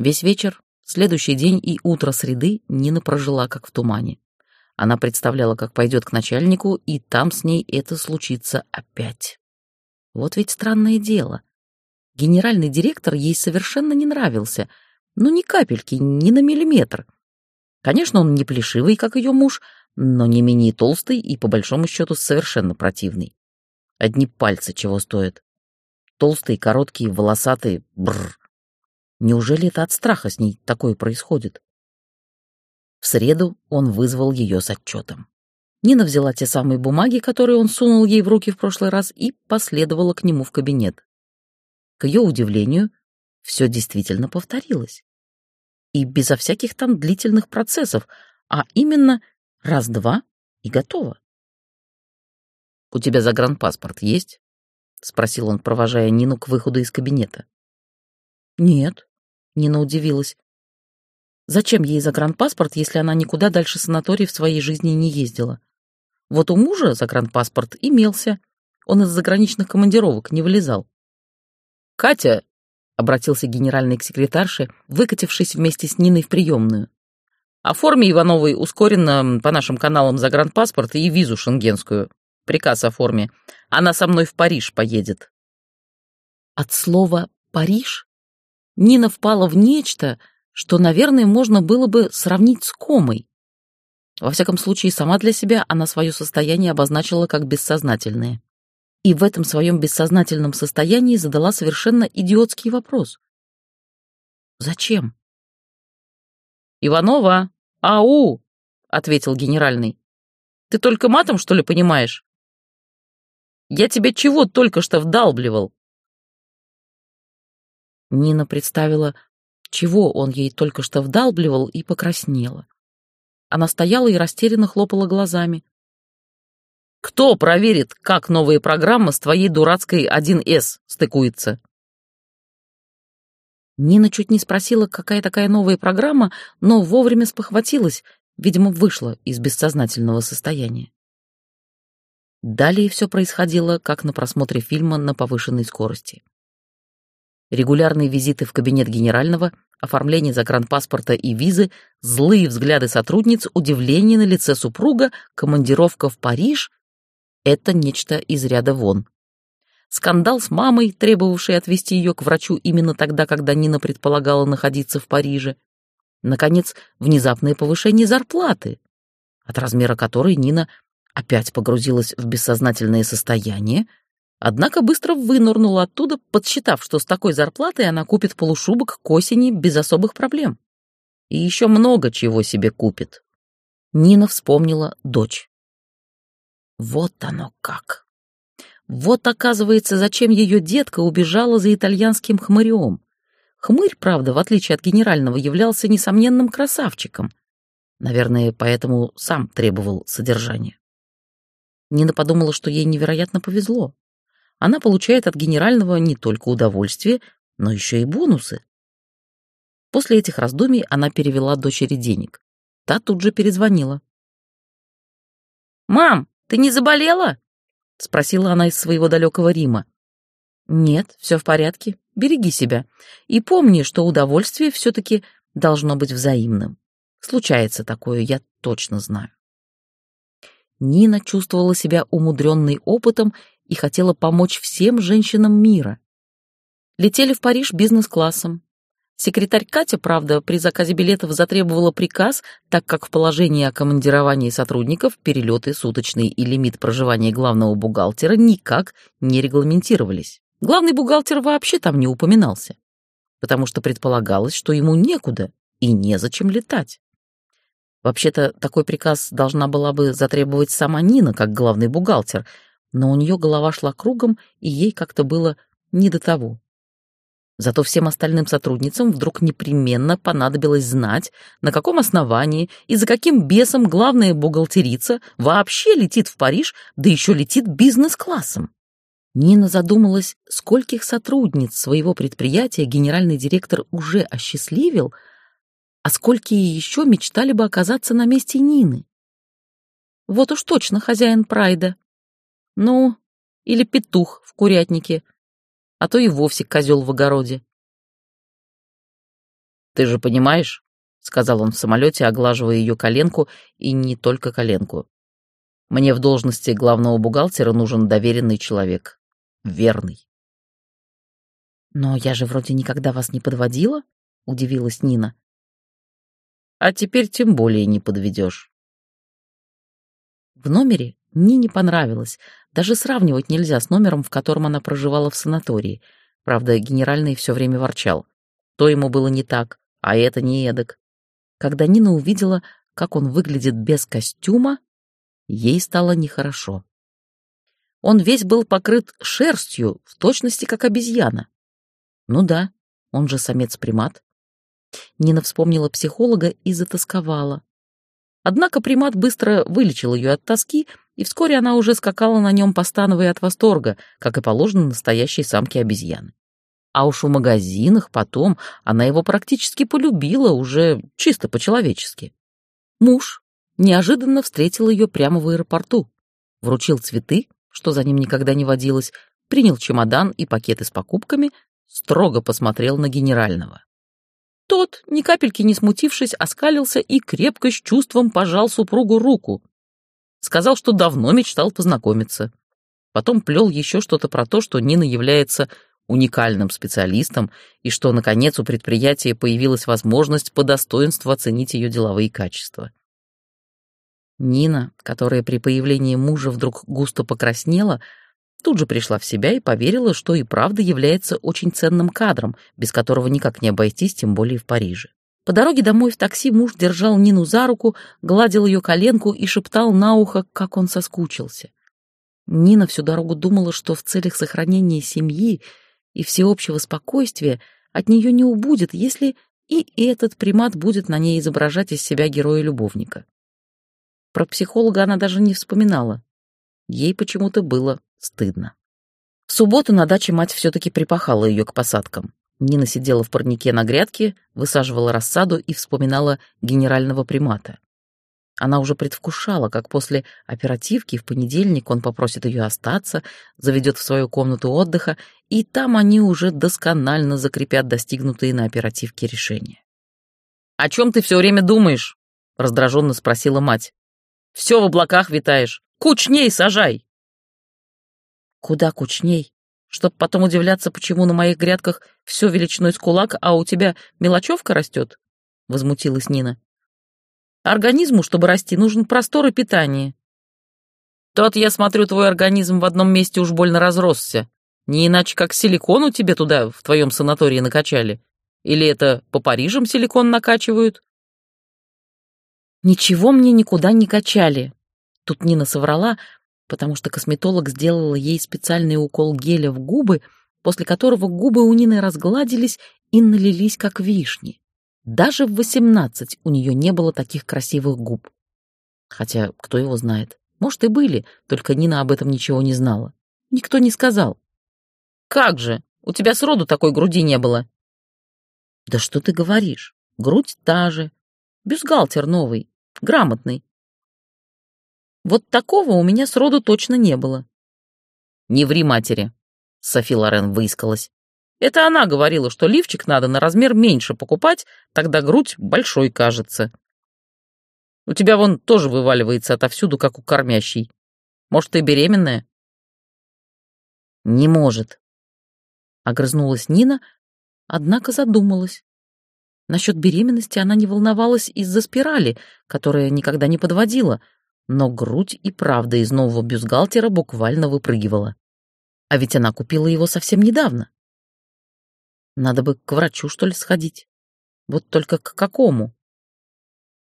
Весь вечер, следующий день и утро среды Нина прожила как в тумане. Она представляла, как пойдет к начальнику, и там с ней это случится опять. Вот ведь странное дело. Генеральный директор ей совершенно не нравился. Ну, ни капельки, ни на миллиметр. Конечно, он не плешивый, как ее муж, но не менее толстый и, по большому счету, совершенно противный. Одни пальцы чего стоят. Толстые, короткие, волосатые, бррр. Неужели это от страха с ней такое происходит? В среду он вызвал ее с отчетом. Нина взяла те самые бумаги, которые он сунул ей в руки в прошлый раз, и последовала к нему в кабинет. К ее удивлению, все действительно повторилось. И безо всяких там длительных процессов, а именно раз-два и готово. «У тебя загранпаспорт есть?» — спросил он, провожая Нину к выходу из кабинета. «Нет», — Нина удивилась. Зачем ей загранпаспорт, если она никуда дальше санаторий в своей жизни не ездила? Вот у мужа загранпаспорт имелся. Он из заграничных командировок не вылезал. «Катя!» — обратился генеральный к секретарше, выкатившись вместе с Ниной в приемную. «Оформи Ивановой ускоренно по нашим каналам загранпаспорт и визу шенгенскую. Приказ оформи. Она со мной в Париж поедет». От слова «Париж» Нина впала в нечто, что, наверное, можно было бы сравнить с комой. Во всяком случае, сама для себя она свое состояние обозначила как бессознательное. И в этом своем бессознательном состоянии задала совершенно идиотский вопрос. «Зачем?» «Иванова! Ау!» — ответил генеральный. «Ты только матом, что ли, понимаешь? Я тебе чего только что вдалбливал?» Нина представила, чего он ей только что вдалбливал, и покраснела. Она стояла и растерянно хлопала глазами. «Кто проверит, как новая программа с твоей дурацкой 1С стыкуется?» Нина чуть не спросила, какая такая новая программа, но вовремя спохватилась, видимо, вышла из бессознательного состояния. Далее все происходило, как на просмотре фильма на повышенной скорости регулярные визиты в кабинет генерального, оформление загранпаспорта и визы, злые взгляды сотрудниц, удивление на лице супруга, командировка в Париж — это нечто из ряда вон. Скандал с мамой, требовавшей отвезти ее к врачу именно тогда, когда Нина предполагала находиться в Париже. Наконец, внезапное повышение зарплаты, от размера которой Нина опять погрузилась в бессознательное состояние, Однако быстро вынырнула оттуда, подсчитав, что с такой зарплатой она купит полушубок к осени без особых проблем. И еще много чего себе купит. Нина вспомнила дочь. Вот оно как. Вот, оказывается, зачем ее детка убежала за итальянским хмырем. Хмырь, правда, в отличие от генерального, являлся несомненным красавчиком. Наверное, поэтому сам требовал содержания. Нина подумала, что ей невероятно повезло она получает от генерального не только удовольствие, но еще и бонусы. После этих раздумий она перевела дочери денег. Та тут же перезвонила. «Мам, ты не заболела?» — спросила она из своего далекого Рима. «Нет, все в порядке. Береги себя. И помни, что удовольствие все-таки должно быть взаимным. Случается такое, я точно знаю». Нина чувствовала себя умудренной опытом и хотела помочь всем женщинам мира. Летели в Париж бизнес-классом. Секретарь Катя, правда, при заказе билетов затребовала приказ, так как в положении о командировании сотрудников перелеты суточный и лимит проживания главного бухгалтера никак не регламентировались. Главный бухгалтер вообще там не упоминался, потому что предполагалось, что ему некуда и незачем летать. Вообще-то такой приказ должна была бы затребовать сама Нина, как главный бухгалтер, но у нее голова шла кругом, и ей как-то было не до того. Зато всем остальным сотрудницам вдруг непременно понадобилось знать, на каком основании и за каким бесом главная бухгалтерица вообще летит в Париж, да еще летит бизнес-классом. Нина задумалась, скольких сотрудниц своего предприятия генеральный директор уже осчастливил, а сколькие еще мечтали бы оказаться на месте Нины. Вот уж точно хозяин Прайда. Ну, или петух в курятнике, а то и вовсе козел в огороде. «Ты же понимаешь?» — сказал он в самолете, оглаживая ее коленку, и не только коленку. «Мне в должности главного бухгалтера нужен доверенный человек. Верный». «Но я же вроде никогда вас не подводила?» — удивилась Нина. «А теперь тем более не подведешь». В номере Нине понравилось. Даже сравнивать нельзя с номером, в котором она проживала в санатории. Правда, генеральный все время ворчал. То ему было не так, а это не эдак. Когда Нина увидела, как он выглядит без костюма, ей стало нехорошо. Он весь был покрыт шерстью, в точности как обезьяна. Ну да, он же самец-примат. Нина вспомнила психолога и затасковала. Однако примат быстро вылечил ее от тоски, и вскоре она уже скакала на нем, постановая от восторга, как и положено настоящей самке обезьяны. А уж в магазинах потом она его практически полюбила уже чисто по-человечески. Муж неожиданно встретил ее прямо в аэропорту, вручил цветы, что за ним никогда не водилось, принял чемодан и пакеты с покупками, строго посмотрел на генерального. Тот, ни капельки не смутившись, оскалился и крепко с чувством пожал супругу руку. Сказал, что давно мечтал познакомиться. Потом плел еще что-то про то, что Нина является уникальным специалистом и что, наконец, у предприятия появилась возможность по достоинству оценить ее деловые качества. Нина, которая при появлении мужа вдруг густо покраснела, тут же пришла в себя и поверила, что и правда является очень ценным кадром, без которого никак не обойтись, тем более в Париже. По дороге домой в такси муж держал Нину за руку, гладил ее коленку и шептал на ухо, как он соскучился. Нина всю дорогу думала, что в целях сохранения семьи и всеобщего спокойствия от нее не убудет, если и этот примат будет на ней изображать из себя героя-любовника. Про психолога она даже не вспоминала. Ей почему-то было стыдно. В субботу на даче мать все-таки припахала ее к посадкам. Нина сидела в парнике на грядке, высаживала рассаду и вспоминала генерального примата. Она уже предвкушала, как после оперативки в понедельник он попросит ее остаться, заведет в свою комнату отдыха, и там они уже досконально закрепят достигнутые на оперативке решения. «О чем ты все время думаешь?» — раздраженно спросила мать. «Все в облаках витаешь. Кучней сажай!» «Куда кучней? Чтоб потом удивляться, почему на моих грядках все величиной с кулак, а у тебя мелочевка растет?» — возмутилась Нина. Организму, чтобы расти, нужен простор и питание. Тот, я смотрю, твой организм в одном месте уж больно разросся. Не иначе, как силикону тебе туда, в твоем санатории, накачали. Или это по Парижам силикон накачивают? Ничего мне никуда не качали. Тут Нина соврала, потому что косметолог сделала ей специальный укол геля в губы, после которого губы у Нины разгладились и налились, как вишни. Даже в восемнадцать у нее не было таких красивых губ. Хотя, кто его знает, может и были, только Нина об этом ничего не знала. Никто не сказал. «Как же? У тебя сроду такой груди не было». «Да что ты говоришь? Грудь та же. Бюстгальтер новый, грамотный. Вот такого у меня сроду точно не было». «Не ври матери», — Софи Лорен выискалась. Это она говорила, что лифчик надо на размер меньше покупать, тогда грудь большой кажется. У тебя вон тоже вываливается отовсюду, как у кормящей. Может, ты беременная? Не может. Огрызнулась Нина, однако задумалась. Насчет беременности она не волновалась из-за спирали, которая никогда не подводила, но грудь и правда из нового бюстгальтера буквально выпрыгивала. А ведь она купила его совсем недавно. Надо бы к врачу, что ли, сходить. Вот только к какому?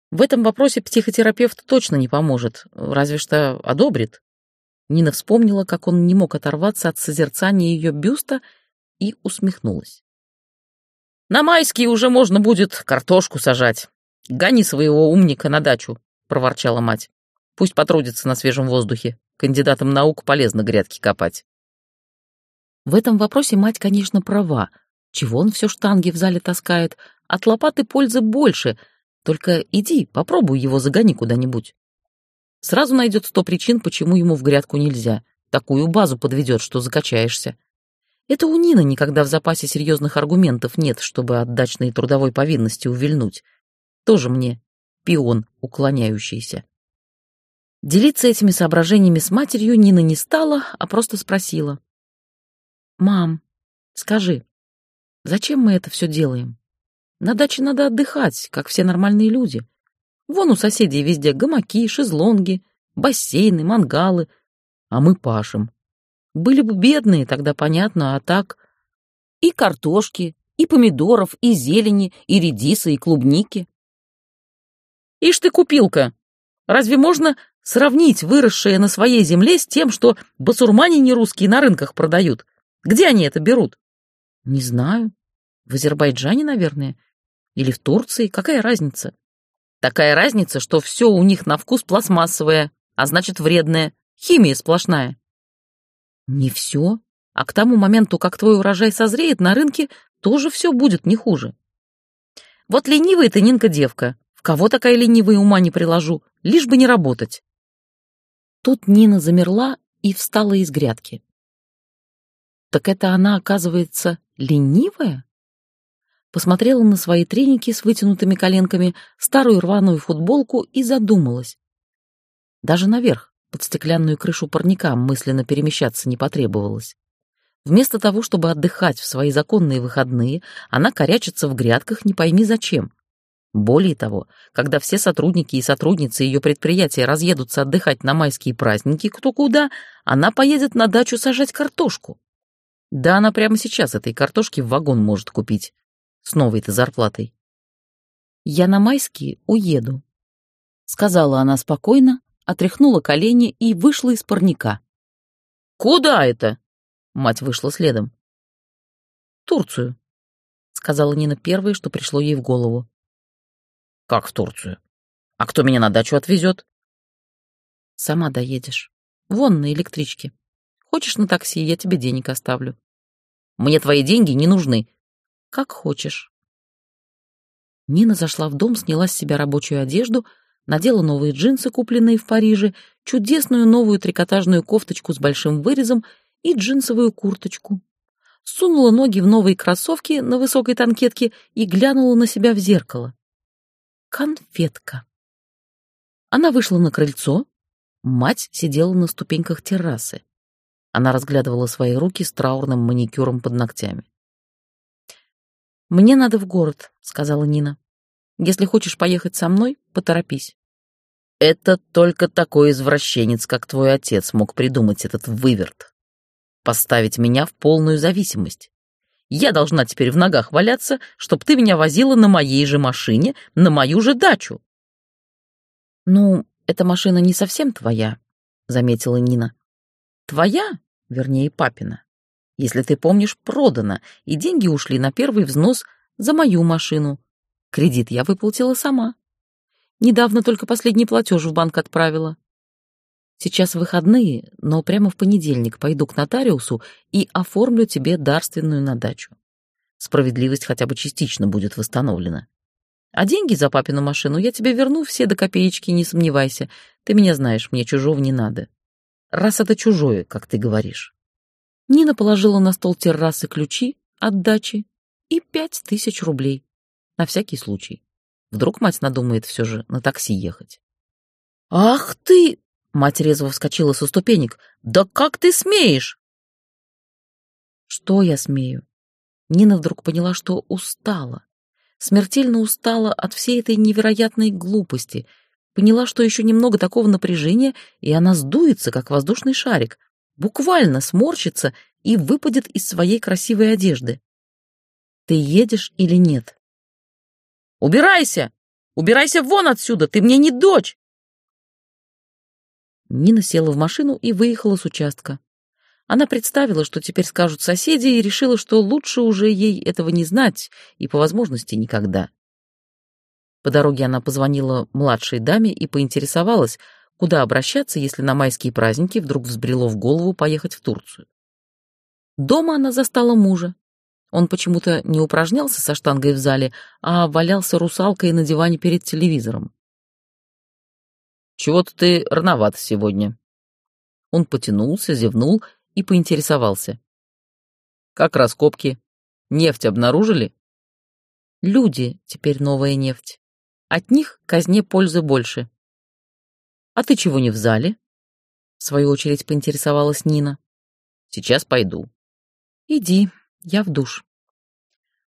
В этом вопросе психотерапевт точно не поможет, разве что одобрит. Нина вспомнила, как он не мог оторваться от созерцания ее бюста и усмехнулась. «На майские уже можно будет картошку сажать. Гони своего умника на дачу», — проворчала мать. «Пусть потрудится на свежем воздухе. Кандидатам наук полезно грядки копать». В этом вопросе мать, конечно, права — чего он все штанги в зале таскает? От лопаты пользы больше. Только иди, попробуй его загони куда-нибудь. Сразу найдет сто причин, почему ему в грядку нельзя. Такую базу подведет, что закачаешься. Это у Нины никогда в запасе серьезных аргументов нет, чтобы от дачной трудовой повинности увильнуть. Тоже мне пион уклоняющийся. Делиться этими соображениями с матерью Нина не стала, а просто спросила. «Мам, скажи, зачем мы это все делаем? На даче надо отдыхать, как все нормальные люди. Вон у соседей везде гамаки, шезлонги, бассейны, мангалы, а мы пашем. Были бы бедные, тогда понятно, а так... И картошки, и помидоров, и зелени, и редиса, и клубники. Ишь ты, купилка! Разве можно сравнить выросшее на своей земле с тем, что басурмане нерусские на рынках продают? Где они это берут? Не знаю. В Азербайджане, наверное. Или в Турции. Какая разница? Такая разница, что все у них на вкус пластмассовое, а значит вредное. Химия сплошная. Не все. А к тому моменту, как твой урожай созреет, на рынке тоже все будет не хуже. Вот ленивая ты, Нинка, девка. В кого такая ленивая ума не приложу, лишь бы не работать. Тут Нина замерла и встала из грядки. Так это она, оказывается, ленивая? Посмотрела на свои треники с вытянутыми коленками, старую рваную футболку и задумалась. Даже наверх, под стеклянную крышу парника мысленно перемещаться не потребовалось. Вместо того, чтобы отдыхать в свои законные выходные, она корячится в грядках не пойми зачем. Более того, когда все сотрудники и сотрудницы ее предприятия разъедутся отдыхать на майские праздники кто куда, она поедет на дачу сажать картошку. Да она прямо сейчас этой картошки в вагон может купить. С новой-то зарплатой. «Я на майские уеду», — сказала она спокойно, отряхнула колени и вышла из парника. «Куда это?» — мать вышла следом. «Турцию», — сказала Нина первое, что пришло ей в голову. «Как в Турцию? А кто меня на дачу отвезет?» «Сама доедешь. Вон на электричке. Хочешь на такси, я тебе денег оставлю». «Мне твои деньги не нужны». «Как хочешь». Нина зашла в дом, сняла с себя рабочую одежду — надела новые джинсы, купленные в Париже, чудесную новую трикотажную кофточку с большим вырезом и джинсовую курточку. Сунула ноги в новые кроссовки на высокой танкетке и глянула на себя в зеркало. Конфетка. Она вышла на крыльцо. Мать сидела на ступеньках террасы. Она разглядывала свои руки с траурным маникюром под ногтями. «Мне надо в город», — сказала Нина. Если хочешь поехать со мной, поторопись». «Это только такой извращенец, как твой отец, мог придумать этот выверт. Поставить меня в полную зависимость. Я должна теперь в ногах валяться, чтоб ты меня возила на моей же машине, на мою же дачу». «Ну, эта машина не совсем твоя», — заметила Нина. «Твоя, вернее, папина. Если ты помнишь, продана, и деньги ушли на первый взнос за мою машину, Кредит я выплатила сама. Недавно только последний платеж в банк отправила. Сейчас выходные, но прямо в понедельник пойду к нотариусу и оформлю тебе дарственную на дачу. Справедливость хотя бы частично будет восстановлена. А деньги за папину машину я тебе верну все до копеечки, не сомневайся. Ты меня знаешь, мне чужого не надо. Раз это чужое, как ты говоришь. Нина положила на стол террасы ключи от дачи и пять тысяч рублей. На всякий случай. Вдруг мать надумает все же на такси ехать. «Ах ты!» — мать резво вскочила со ступенек. «Да как ты смеешь?» «Что я смею?» Нина вдруг поняла, что устала. Смертельно устала от всей этой невероятной глупости. Поняла, что еще немного такого напряжения, и она сдуется, как воздушный шарик. Буквально сморщится и выпадет из своей красивой одежды. «Ты едешь или нет?» Убирайся! Убирайся вон отсюда! Ты мне не дочь!» Нина села в машину и выехала с участка. Она представила, что теперь скажут соседи, и решила, что лучше уже ей этого не знать и, по возможности, никогда. По дороге она позвонила младшей даме и поинтересовалась, куда обращаться, если на майские праздники вдруг взбрело в голову поехать в Турцию. Дома она застала мужа. Он почему-то не упражнялся со штангой в зале, а валялся русалкой на диване перед телевизором. «Чего-то ты рановат сегодня». Он потянулся, зевнул и поинтересовался. Как раскопки? Нефть обнаружили? Люди теперь новая нефть. От них казне пользы больше. А ты чего не в зале? В свою очередь поинтересовалась Нина. Сейчас пойду. Иди, я в душ.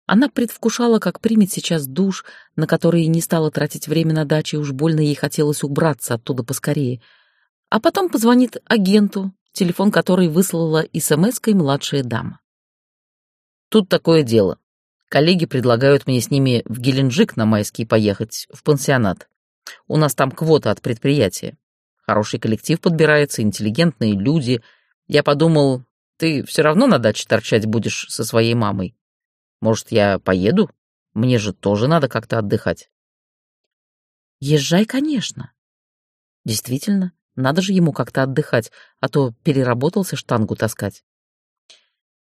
Она предвкушала, как примет сейчас душ, на который не стала тратить время на даче, уж больно ей хотелось убраться оттуда поскорее. А потом позвонит агенту, телефон которой выслала смс-кой младшая дама. Тут такое дело. Коллеги предлагают мне с ними в Геленджик на майский поехать, в пансионат. У нас там квота от предприятия. Хороший коллектив подбирается, интеллигентные люди. Я подумал, ты все равно на даче торчать будешь со своей мамой. Может, я поеду? Мне же тоже надо как-то отдыхать. Езжай, конечно. Действительно, надо же ему как-то отдыхать, а то переработался штангу таскать.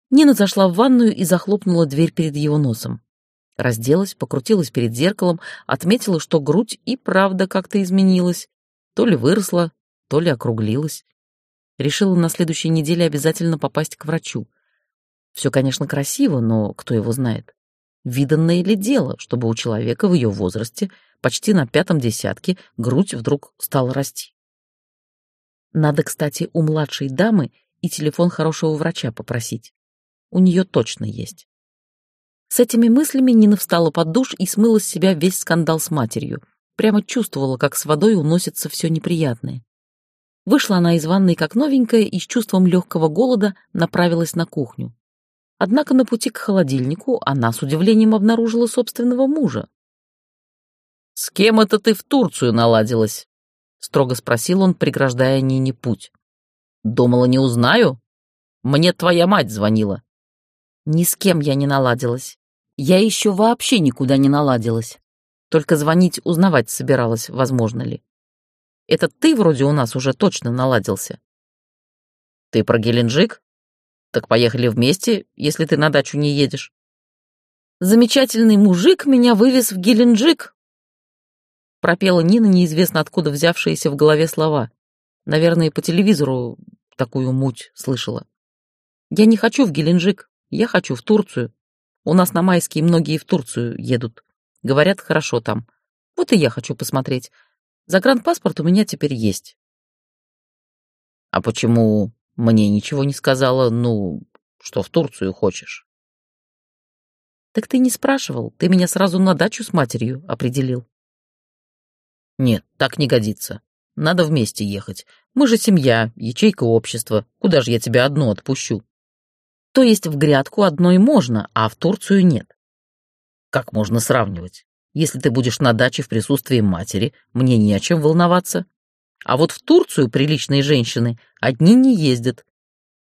Нина зашла в ванную и захлопнула дверь перед его носом. Разделась, покрутилась перед зеркалом, отметила, что грудь и правда как-то изменилась. То ли выросла, то ли округлилась. Решила на следующей неделе обязательно попасть к врачу. Все, конечно, красиво, но кто его знает? Виданное ли дело, чтобы у человека в ее возрасте, почти на пятом десятке, грудь вдруг стала расти? Надо, кстати, у младшей дамы и телефон хорошего врача попросить у нее точно есть. С этими мыслями Нина встала под душ и смыла с себя весь скандал с матерью. Прямо чувствовала, как с водой уносится все неприятное. Вышла она из ванной как новенькая и с чувством легкого голода направилась на кухню. Однако на пути к холодильнику она с удивлением обнаружила собственного мужа. «С кем это ты в Турцию наладилась?» — строго спросил он, преграждая Нине путь. «Думала, не узнаю? Мне твоя мать звонила. Ни с кем я не наладилась. Я еще вообще никуда не наладилась. Только звонить, узнавать собиралась, возможно ли. Это ты вроде у нас уже точно наладился. Ты про Геленджик? Так поехали вместе, если ты на дачу не едешь. Замечательный мужик меня вывез в Геленджик. Пропела Нина, неизвестно откуда взявшиеся в голове слова. Наверное, по телевизору такую муть слышала. Я не хочу в Геленджик. Я хочу в Турцию. У нас на майские многие в Турцию едут. Говорят, хорошо там. Вот и я хочу посмотреть. Загранпаспорт у меня теперь есть. А почему мне ничего не сказала, ну, что в Турцию хочешь? Так ты не спрашивал, ты меня сразу на дачу с матерью определил. Нет, так не годится. Надо вместе ехать. Мы же семья, ячейка общества. Куда же я тебя одну отпущу? То есть в грядку одной можно, а в Турцию нет. Как можно сравнивать? Если ты будешь на даче в присутствии матери, мне не о чем волноваться. А вот в Турцию приличные женщины одни не ездят.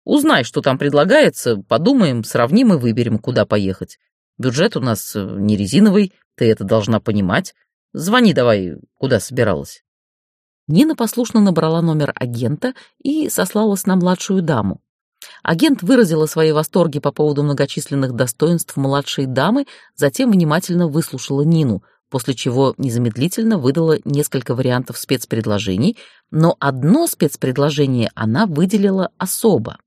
Узнай, что там предлагается, подумаем, сравним и выберем, куда поехать. Бюджет у нас э, не резиновый, ты это должна понимать. Звони давай, куда собиралась. Нина послушно набрала номер агента и сослалась на младшую даму. Агент выразила свои восторги по поводу многочисленных достоинств младшей дамы, затем внимательно выслушала Нину, после чего незамедлительно выдала несколько вариантов спецпредложений, но одно спецпредложение она выделила особо.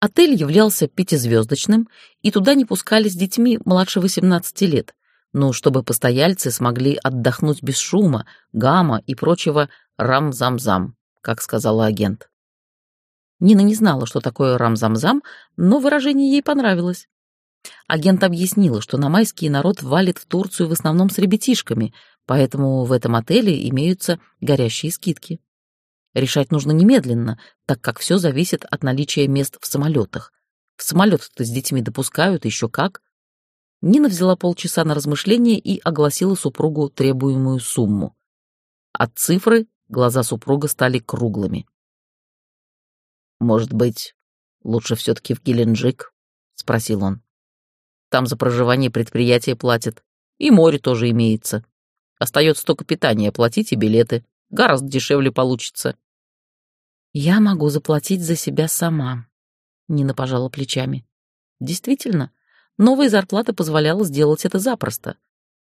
Отель являлся пятизвездочным, и туда не пускали с детьми младше 18 лет, ну, чтобы постояльцы смогли отдохнуть без шума, гамма и прочего рам-зам-зам, как сказала агент. Нина не знала, что такое рам-зам-зам, но выражение ей понравилось. Агент объяснила, что на майские народ валит в Турцию в основном с ребятишками, поэтому в этом отеле имеются горящие скидки. Решать нужно немедленно, так как все зависит от наличия мест в самолетах. В самолет-то с детьми допускают, еще как. Нина взяла полчаса на размышление и огласила супругу требуемую сумму. От цифры глаза супруга стали круглыми. «Может быть, лучше все-таки в Геленджик?» — спросил он. «Там за проживание предприятие платит. И море тоже имеется. Остается только питание платить и билеты. Гораздо дешевле получится». «Я могу заплатить за себя сама», — Нина пожала плечами. «Действительно, новая зарплата позволяла сделать это запросто.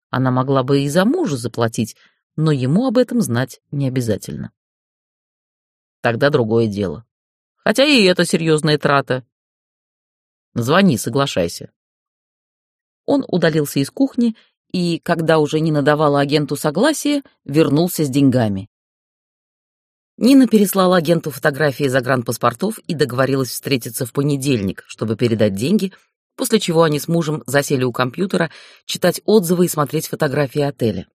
Она могла бы и за мужа заплатить, но ему об этом знать не обязательно». «Тогда другое дело. Хотя и это серьезная трата. Звони, соглашайся». Он удалился из кухни и, когда уже Нина давала агенту согласие, вернулся с деньгами. Нина переслала агенту фотографии загранпаспортов и договорилась встретиться в понедельник, чтобы передать деньги, после чего они с мужем засели у компьютера читать отзывы и смотреть фотографии отеля.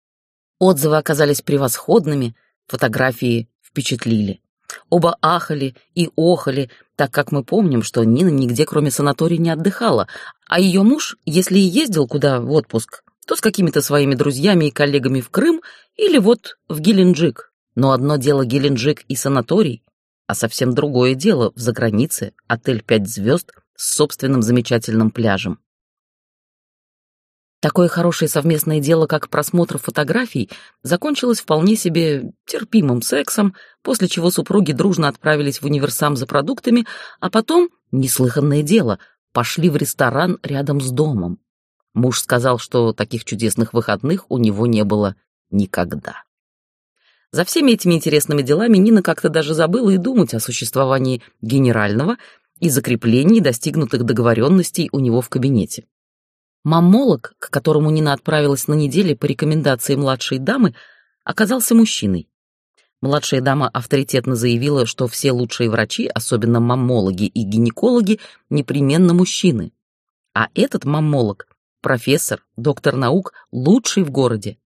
Отзывы оказались превосходными, фотографии впечатлили. Оба ахали и охали, так как мы помним, что Нина нигде кроме санатория не отдыхала, а ее муж, если и ездил куда в отпуск, то с какими-то своими друзьями и коллегами в Крым или вот в Геленджик. Но одно дело Геленджик и санаторий, а совсем другое дело в загранице отель «Пять звезд» с собственным замечательным пляжем. Такое хорошее совместное дело, как просмотр фотографий, закончилось вполне себе терпимым сексом, после чего супруги дружно отправились в универсам за продуктами, а потом, неслыханное дело, пошли в ресторан рядом с домом. Муж сказал, что таких чудесных выходных у него не было никогда. За всеми этими интересными делами Нина как-то даже забыла и думать о существовании генерального и закреплении достигнутых договоренностей у него в кабинете. Маммолог, к которому Нина отправилась на неделе по рекомендации младшей дамы, оказался мужчиной. Младшая дама авторитетно заявила, что все лучшие врачи, особенно маммологи и гинекологи, непременно мужчины. А этот маммолог профессор, доктор наук, лучший в городе.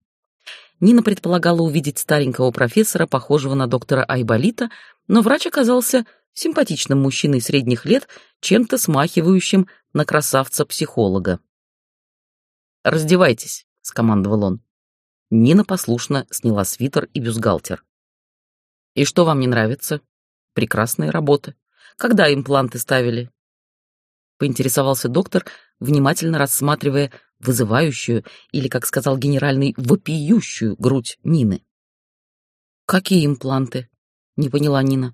Нина предполагала увидеть старенького профессора, похожего на доктора Айболита, но врач оказался симпатичным мужчиной средних лет, чем-то смахивающим на красавца-психолога. «Раздевайтесь», — скомандовал он. Нина послушно сняла свитер и бюстгальтер. «И что вам не нравится?» «Прекрасная работа. Когда импланты ставили?» Поинтересовался доктор, внимательно рассматривая вызывающую, или, как сказал генеральный, вопиющую грудь Нины. «Какие импланты?» — не поняла Нина.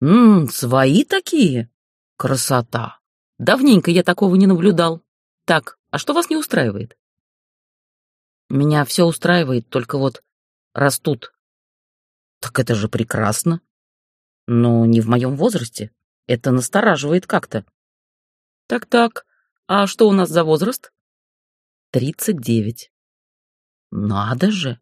«Ммм, свои такие? Красота! Давненько я такого не наблюдал. Так, а что вас не устраивает?» «Меня все устраивает, только вот растут». «Так это же прекрасно!» «Но не в моем возрасте. Это настораживает как-то». «Так-так, а что у нас за возраст? Тридцать девять. Надо же.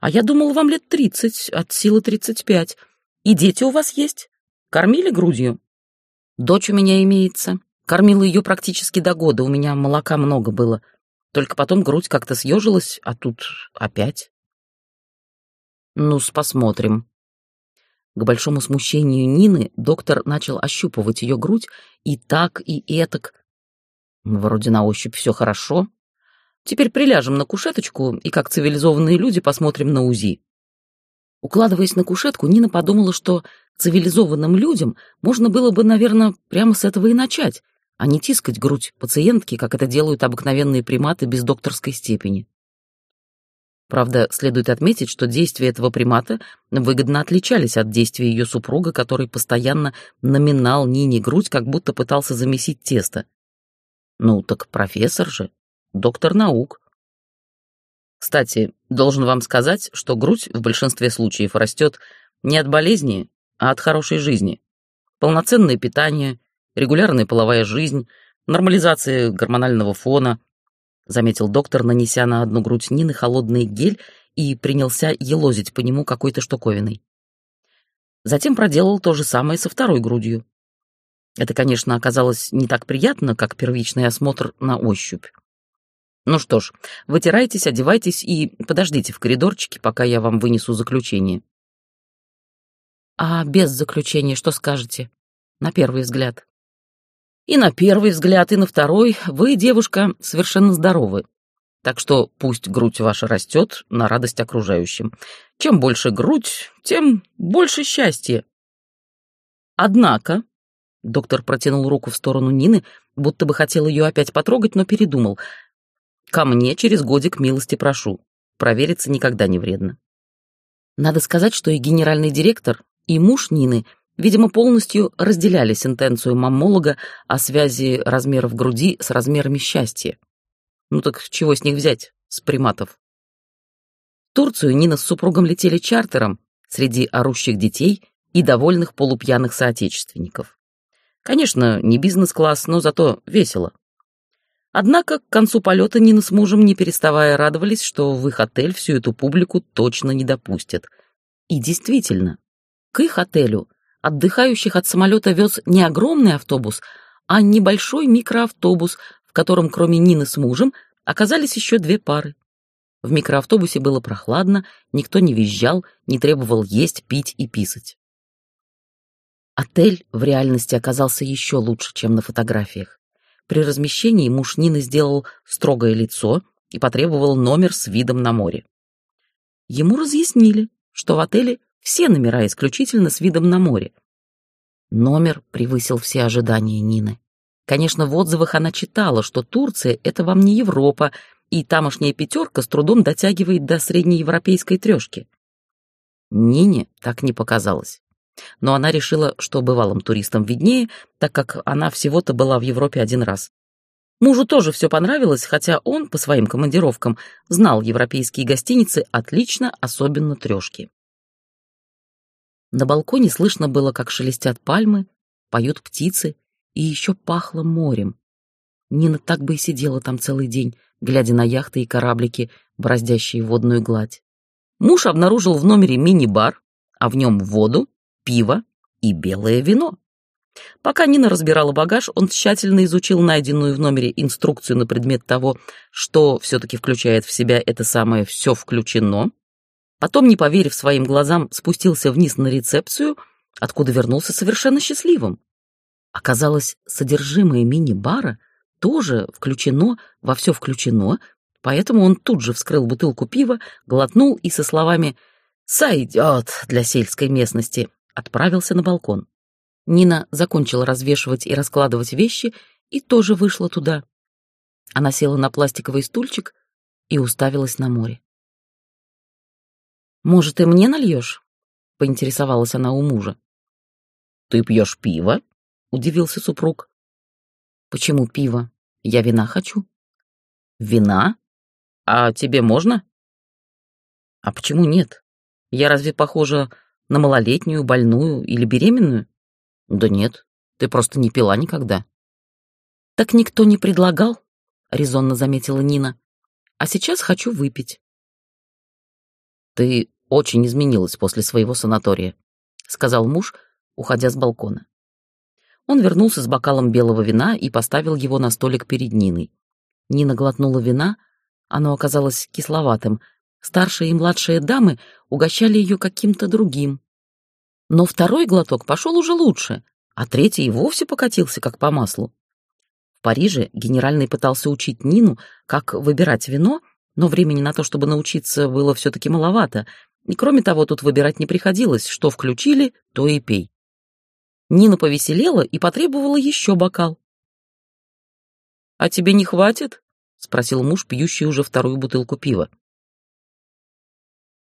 А я думал, вам лет тридцать, от силы тридцать пять. И дети у вас есть? Кормили грудью? Дочь у меня имеется. Кормила ее практически до года, у меня молока много было. Только потом грудь как-то съежилась, а тут опять. Ну-с, посмотрим. К большому смущению Нины доктор начал ощупывать ее грудь и так, и этак, Вроде на ощупь все хорошо. Теперь приляжем на кушеточку и, как цивилизованные люди, посмотрим на УЗИ. Укладываясь на кушетку, Нина подумала, что цивилизованным людям можно было бы, наверное, прямо с этого и начать, а не тискать грудь пациентки, как это делают обыкновенные приматы без докторской степени. Правда, следует отметить, что действия этого примата выгодно отличались от действий ее супруга, который постоянно наминал Нине грудь, как будто пытался замесить тесто. Ну, так профессор же, доктор наук. Кстати, должен вам сказать, что грудь в большинстве случаев растет не от болезни, а от хорошей жизни. Полноценное питание, регулярная половая жизнь, нормализация гормонального фона, заметил доктор, нанеся на одну грудь Нины холодный гель и принялся елозить по нему какой-то штуковиной. Затем проделал то же самое со второй грудью. Это, конечно, оказалось не так приятно, как первичный осмотр на ощупь. Ну что ж, вытирайтесь, одевайтесь и подождите в коридорчике, пока я вам вынесу заключение. А без заключения что скажете? На первый взгляд. И на первый взгляд, и на второй вы, девушка, совершенно здоровы. Так что пусть грудь ваша растет на радость окружающим. Чем больше грудь, тем больше счастья. Однако, Доктор протянул руку в сторону Нины, будто бы хотел ее опять потрогать, но передумал. «Ко мне через годик милости прошу. Провериться никогда не вредно». Надо сказать, что и генеральный директор, и муж Нины, видимо, полностью разделяли сентенцию маммолога о связи размеров груди с размерами счастья. Ну так чего с них взять, с приматов? В Турцию Нина с супругом летели чартером среди орущих детей и довольных полупьяных соотечественников. Конечно, не бизнес-класс, но зато весело. Однако к концу полета Нина с мужем, не переставая, радовались, что в их отель всю эту публику точно не допустят. И действительно, к их отелю отдыхающих от самолета вез не огромный автобус, а небольшой микроавтобус, в котором кроме Нины с мужем оказались еще две пары. В микроавтобусе было прохладно, никто не визжал, не требовал есть, пить и писать. Отель в реальности оказался еще лучше, чем на фотографиях. При размещении муж Нины сделал строгое лицо и потребовал номер с видом на море. Ему разъяснили, что в отеле все номера исключительно с видом на море. Номер превысил все ожидания Нины. Конечно, в отзывах она читала, что Турция — это вам не Европа, и тамошняя пятерка с трудом дотягивает до среднеевропейской трешки. Нине так не показалось но она решила, что бывалым туристам виднее, так как она всего-то была в Европе один раз. Мужу тоже все понравилось, хотя он, по своим командировкам, знал европейские гостиницы отлично, особенно трешки. На балконе слышно было, как шелестят пальмы, поют птицы, и еще пахло морем. Нина так бы и сидела там целый день, глядя на яхты и кораблики, бороздящие водную гладь. Муж обнаружил в номере мини-бар, а в нем воду, пиво и белое вино. Пока Нина разбирала багаж, он тщательно изучил найденную в номере инструкцию на предмет того, что все-таки включает в себя это самое «все включено». Потом, не поверив своим глазам, спустился вниз на рецепцию, откуда вернулся совершенно счастливым. Оказалось, содержимое мини-бара тоже включено, во все включено, поэтому он тут же вскрыл бутылку пива, глотнул и со словами «Сойдет для сельской местности» отправился на балкон. Нина закончила развешивать и раскладывать вещи и тоже вышла туда. Она села на пластиковый стульчик и уставилась на море. «Может, и мне нальешь?» — поинтересовалась она у мужа. «Ты пьешь пиво?» — удивился супруг. «Почему пиво? Я вина хочу». «Вина? А тебе можно?» «А почему нет? Я разве похожа на малолетнюю, больную или беременную? Да нет, ты просто не пила никогда. Так никто не предлагал, резонно заметила Нина. А сейчас хочу выпить. Ты очень изменилась после своего санатория, сказал муж, уходя с балкона. Он вернулся с бокалом белого вина и поставил его на столик перед Ниной. Нина глотнула вина, оно оказалось кисловатым, Старшие и младшие дамы угощали ее каким-то другим. Но второй глоток пошел уже лучше, а третий и вовсе покатился как по маслу. В Париже генеральный пытался учить Нину, как выбирать вино, но времени на то, чтобы научиться, было все-таки маловато, и кроме того, тут выбирать не приходилось, что включили, то и пей. Нина повеселела и потребовала еще бокал. «А тебе не хватит?» — спросил муж, пьющий уже вторую бутылку пива.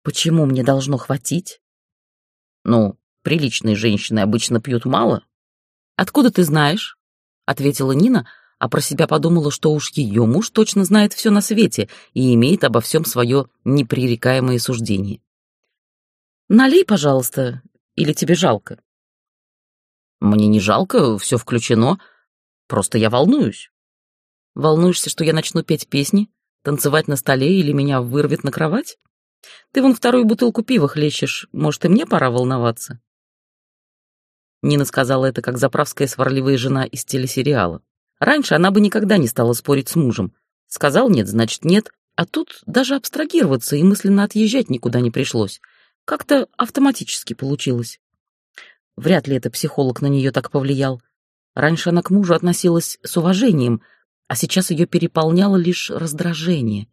Почему мне должно хватить? Ну, приличные женщины обычно пьют мало. Откуда ты знаешь? Ответила Нина, а про себя подумала, что уж ее муж точно знает все на свете и имеет обо всем свое непререкаемое суждение. Налей, пожалуйста, или тебе жалко? Мне не жалко, все включено. Просто я волнуюсь. Волнуешься, что я начну петь песни, танцевать на столе или меня вырвет на кровать? Ты вон вторую бутылку пива хлещешь, может, и мне пора волноваться?» Нина сказала это как заправская сварливая жена из телесериала. Раньше она бы никогда не стала спорить с мужем. Сказал нет, значит нет, а тут даже абстрагироваться и мысленно отъезжать никуда не пришлось. Как-то автоматически получилось. Вряд ли это психолог на нее так повлиял. Раньше она к мужу относилась с уважением, а сейчас ее переполняло лишь раздражение.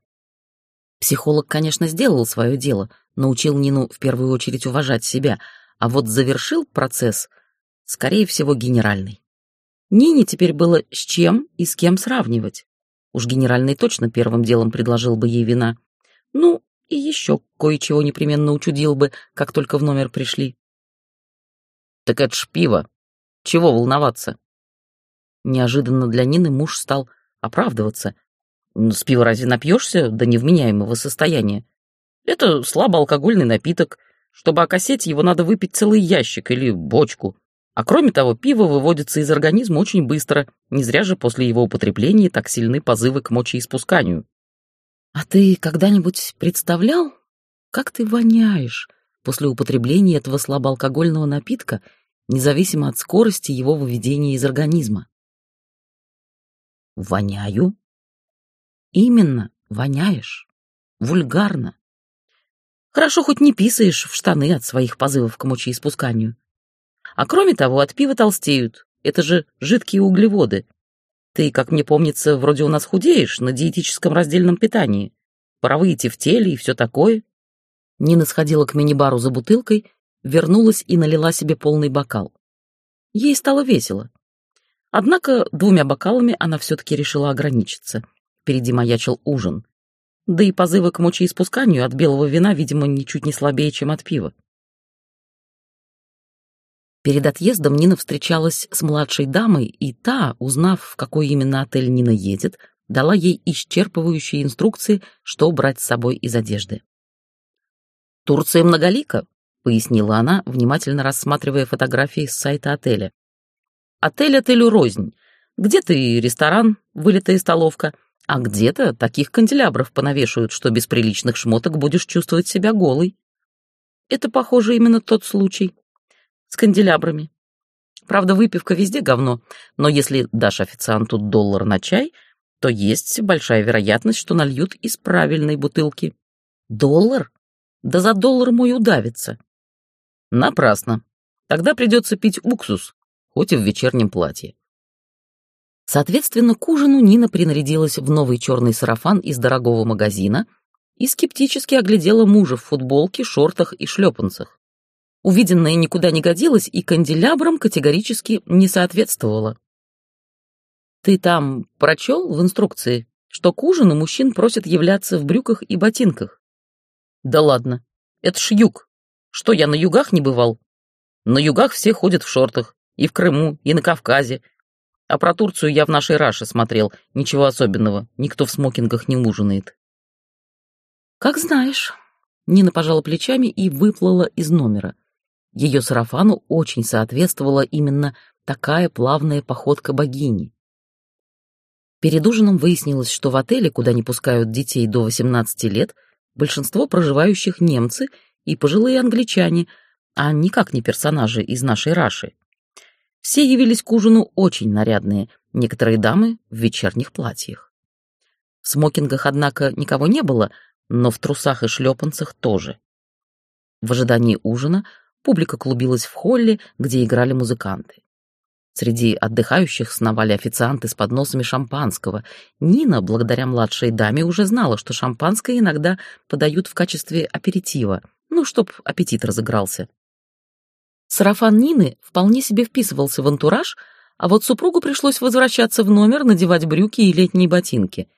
Психолог, конечно, сделал свое дело, научил Нину в первую очередь уважать себя, а вот завершил процесс, скорее всего, генеральный. Нине теперь было с чем и с кем сравнивать. Уж генеральный точно первым делом предложил бы ей вина. Ну, и еще кое-чего непременно учудил бы, как только в номер пришли. «Так это ж пиво. Чего волноваться?» Неожиданно для Нины муж стал оправдываться, ну, с пива разве напьешься до невменяемого состояния? Это слабоалкогольный напиток. Чтобы окосеть его, надо выпить целый ящик или бочку. А кроме того, пиво выводится из организма очень быстро, не зря же после его употребления так сильны позывы к мочеиспусканию. А ты когда-нибудь представлял, как ты воняешь после употребления этого слабоалкогольного напитка, независимо от скорости его выведения из организма? Воняю? Именно, воняешь. Вульгарно. Хорошо, хоть не писаешь в штаны от своих позывов к мочеиспусканию. А кроме того, от пива толстеют. Это же жидкие углеводы. Ты, как мне помнится, вроде у нас худеешь на диетическом раздельном питании. Пора выйти в теле и все такое. Нина сходила к мини-бару за бутылкой, вернулась и налила себе полный бокал. Ей стало весело. Однако двумя бокалами она все-таки решила ограничиться. Впереди маячил ужин. Да и позывы к мочеиспусканию от белого вина, видимо, ничуть не слабее, чем от пива. Перед отъездом Нина встречалась с младшей дамой, и та, узнав, в какой именно отель Нина едет, дала ей исчерпывающие инструкции, что брать с собой из одежды. «Турция многолика», — пояснила она, внимательно рассматривая фотографии с сайта отеля. «Отель отелю рознь. Где-то и ресторан, вылитая столовка, а где-то таких канделябров понавешивают, что без приличных шмоток будешь чувствовать себя голой. Это, похоже, именно тот случай с канделябрами. Правда, выпивка везде говно, но если дашь официанту доллар на чай, то есть большая вероятность, что нальют из правильной бутылки. Доллар? Да за доллар мой удавится. Напрасно. Тогда придется пить уксус, хоть и в вечернем платье. Соответственно, к ужину Нина принарядилась в новый черный сарафан из дорогого магазина и скептически оглядела мужа в футболке, шортах и шлепанцах. Увиденное никуда не годилось и канделябрам категорически не соответствовало. «Ты там прочел в инструкции, что к ужину мужчин просят являться в брюках и ботинках?» «Да ладно, это ж юг. Что, я на югах не бывал? На югах все ходят в шортах, и в Крыму, и на Кавказе. А про Турцию я в нашей Раше смотрел, ничего особенного, никто в смокингах не ужинает». «Как знаешь». Нина пожала плечами и выплыла из номера. Ее сарафану очень соответствовала именно такая плавная походка богини. Перед ужином выяснилось, что в отеле, куда не пускают детей до 18 лет, большинство проживающих немцы и пожилые англичане, а никак не персонажи из нашей Раши. Все явились к ужину очень нарядные, некоторые дамы в вечерних платьях. В смокингах, однако, никого не было, но в трусах и шлепанцах тоже. В ожидании ужина Публика клубилась в холле, где играли музыканты. Среди отдыхающих сновали официанты с подносами шампанского. Нина, благодаря младшей даме, уже знала, что шампанское иногда подают в качестве аперитива, ну, чтоб аппетит разыгрался. Сарафан Нины вполне себе вписывался в антураж, а вот супругу пришлось возвращаться в номер, надевать брюки и летние ботинки.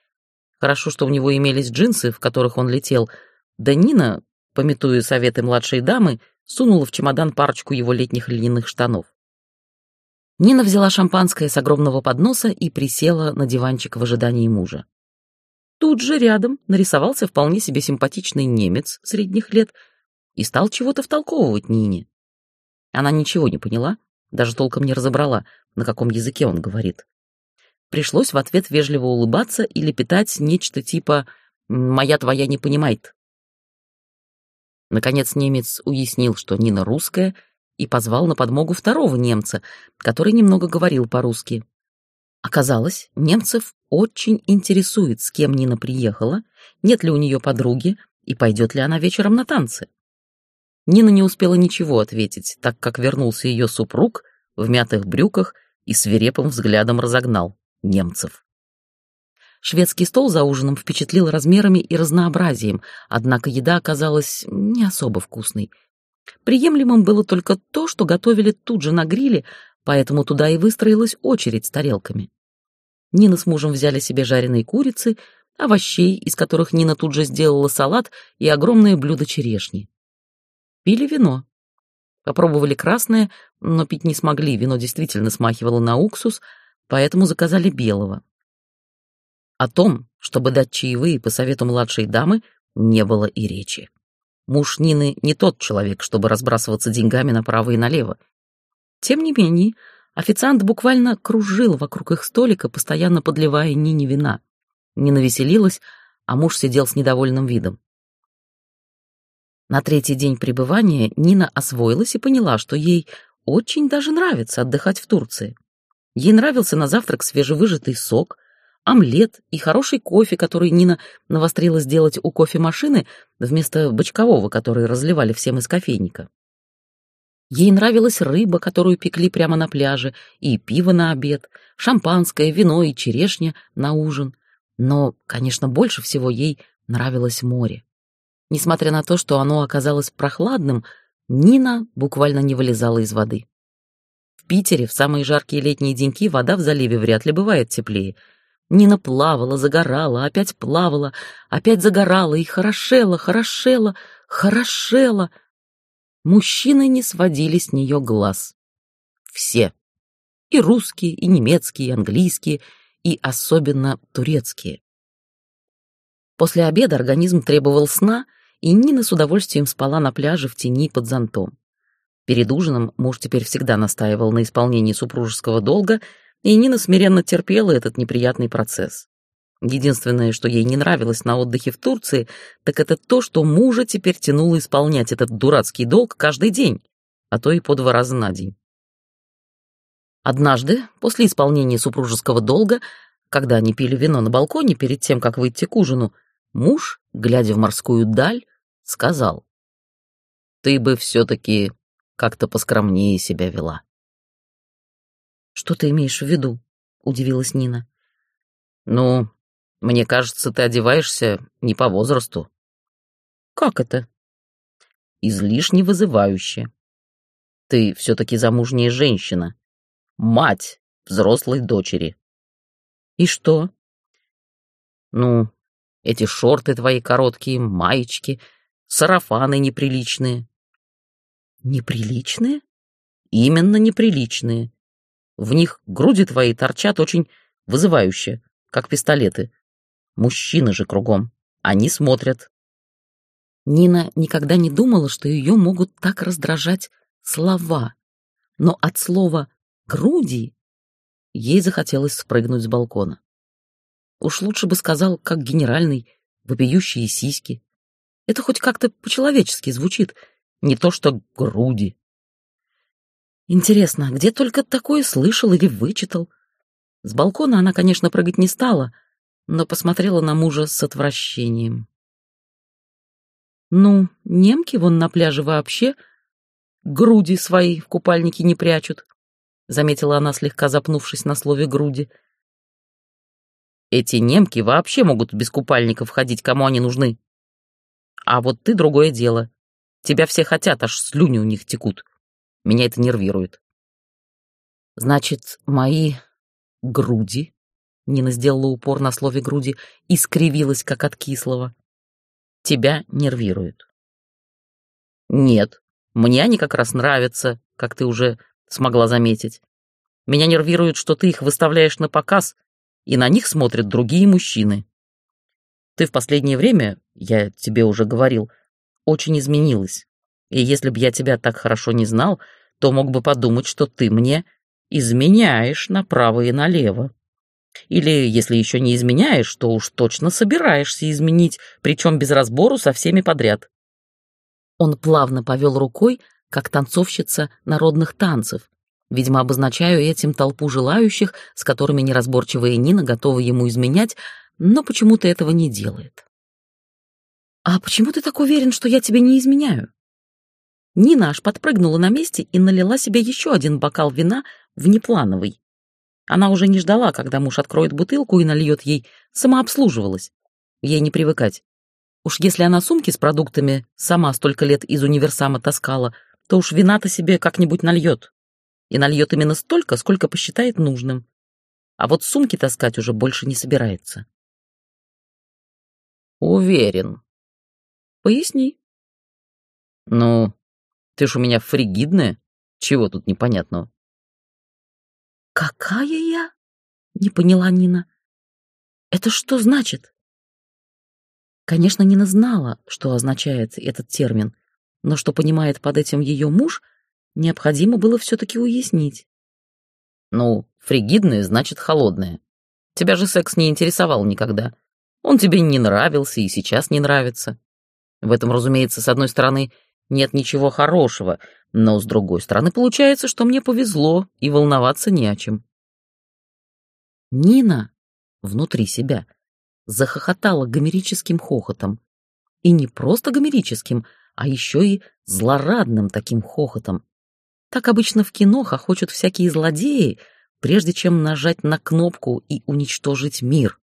Хорошо, что у него имелись джинсы, в которых он летел, да Нина, пометуя советы младшей дамы, сунула в чемодан парочку его летних льняных штанов. Нина взяла шампанское с огромного подноса и присела на диванчик в ожидании мужа. Тут же рядом нарисовался вполне себе симпатичный немец средних лет и стал чего-то втолковывать Нине. Она ничего не поняла, даже толком не разобрала, на каком языке он говорит. Пришлось в ответ вежливо улыбаться или питать нечто типа «моя твоя не понимает». Наконец немец уяснил, что Нина русская, и позвал на подмогу второго немца, который немного говорил по-русски. Оказалось, немцев очень интересует, с кем Нина приехала, нет ли у нее подруги и пойдет ли она вечером на танцы. Нина не успела ничего ответить, так как вернулся ее супруг в мятых брюках и свирепым взглядом разогнал немцев. Шведский стол за ужином впечатлил размерами и разнообразием, однако еда оказалась не особо вкусной. Приемлемым было только то, что готовили тут же на гриле, поэтому туда и выстроилась очередь с тарелками. Нина с мужем взяли себе жареные курицы, овощей, из которых Нина тут же сделала салат и огромное блюдо черешни. Пили вино. Попробовали красное, но пить не смогли, вино действительно смахивало на уксус, поэтому заказали белого. О том, чтобы дать чаевые по совету младшей дамы, не было и речи. Муж Нины не тот человек, чтобы разбрасываться деньгами направо и налево. Тем не менее, официант буквально кружил вокруг их столика, постоянно подливая Нине вина. Нина веселилась, а муж сидел с недовольным видом. На третий день пребывания Нина освоилась и поняла, что ей очень даже нравится отдыхать в Турции. Ей нравился на завтрак свежевыжатый сок, омлет и хороший кофе, который Нина навострила сделать у кофемашины вместо бочкового, который разливали всем из кофейника. Ей нравилась рыба, которую пекли прямо на пляже, и пиво на обед, шампанское, вино и черешня на ужин. Но, конечно, больше всего ей нравилось море. Несмотря на то, что оно оказалось прохладным, Нина буквально не вылезала из воды. В Питере в самые жаркие летние деньки вода в заливе вряд ли бывает теплее. Нина плавала, загорала, опять плавала, опять загорала и хорошела, хорошела, хорошела. Мужчины не сводили с нее глаз. Все. И русские, и немецкие, и английские, и особенно турецкие. После обеда организм требовал сна, и Нина с удовольствием спала на пляже в тени под зонтом. Перед ужином муж теперь всегда настаивал на исполнении супружеского долга, и Нина смиренно терпела этот неприятный процесс. Единственное, что ей не нравилось на отдыхе в Турции, так это то, что мужа теперь тянуло исполнять этот дурацкий долг каждый день, а то и по два раза на день. Однажды, после исполнения супружеского долга, когда они пили вино на балконе перед тем, как выйти к ужину, Муж, глядя в морскую даль, сказал, «Ты бы все-таки как-то поскромнее себя вела». «Что ты имеешь в виду?» — удивилась Нина. «Ну, мне кажется, ты одеваешься не по возрасту». «Как это?» «Излишне вызывающе. Ты все-таки замужняя женщина, мать взрослой дочери». «И что?» «Ну, эти шорты твои короткие, маечки, сарафаны неприличные. Неприличные? Именно неприличные. В них груди твои торчат очень вызывающе, как пистолеты. Мужчины же кругом. Они смотрят. Нина никогда не думала, что ее могут так раздражать слова. Но от слова «груди» ей захотелось спрыгнуть с балкона. Уж лучше бы сказал, как генеральный, вопиющие сиськи. Это хоть как-то по-человечески звучит, не то что груди. Интересно, где только такое слышал или вычитал? С балкона она, конечно, прыгать не стала, но посмотрела на мужа с отвращением. Ну, немки вон на пляже вообще груди свои в купальнике не прячут, заметила она, слегка запнувшись на слове груди. — эти немки вообще могут без купальников ходить, кому они нужны. А вот ты другое дело. Тебя все хотят, аж слюни у них текут. Меня это нервирует. Значит, мои груди, Нина сделала упор на слове груди и скривилась, как от кислого, тебя нервируют. Нет, мне они как раз нравятся, как ты уже смогла заметить. Меня нервирует, что ты их выставляешь на показ и на них смотрят другие мужчины. Ты в последнее время, я тебе уже говорил, очень изменилась. И если бы я тебя так хорошо не знал, то мог бы подумать, что ты мне изменяешь направо и налево. Или, если еще не изменяешь, то уж точно собираешься изменить, причем без разбору со всеми подряд. Он плавно повел рукой, как танцовщица народных танцев, Видимо, обозначаю этим толпу желающих, с которыми неразборчивая Нина готова ему изменять, но почему-то этого не делает. «А почему ты так уверен, что я тебе не изменяю?» Нина аж подпрыгнула на месте и налила себе еще один бокал вина внеплановый. Она уже не ждала, когда муж откроет бутылку и нальет ей, самообслуживалась. Ей не привыкать. Уж если она сумки с продуктами сама столько лет из универсама таскала, то уж вина-то себе как-нибудь нальет и нальет именно столько, сколько посчитает нужным. А вот сумки таскать уже больше не собирается. Уверен. Поясни. Ну, ты ж у меня фригидная. Чего тут непонятного? Какая я? Не поняла Нина. Это что значит? Конечно, Нина знала, что означает этот термин, но что понимает под этим ее муж — необходимо было все-таки уяснить. «Ну, фригидное значит холодное. Тебя же секс не интересовал никогда. Он тебе не нравился и сейчас не нравится. В этом, разумеется, с одной стороны, нет ничего хорошего, но с другой стороны, получается, что мне повезло, и волноваться не о чем. Нина внутри себя захохотала гомерическим хохотом. И не просто гомерическим, а еще и злорадным таким хохотом. Так обычно в кино хохочут всякие злодеи, прежде чем нажать на кнопку и уничтожить мир.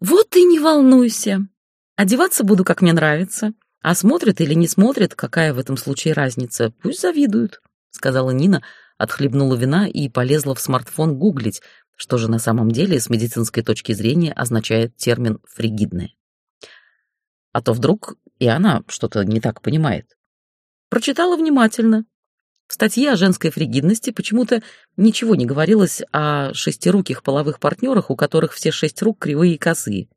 «Вот и не волнуйся. Одеваться буду, как мне нравится. А смотрят или не смотрят, какая в этом случае разница? Пусть завидуют», — сказала Нина, отхлебнула вина и полезла в смартфон гуглить, что же на самом деле с медицинской точки зрения означает термин «фригидное». А то вдруг и она что-то не так понимает. Прочитала внимательно. В статье о женской фригидности почему-то ничего не говорилось о шестируких половых партнерах, у которых все шесть рук кривые и косые.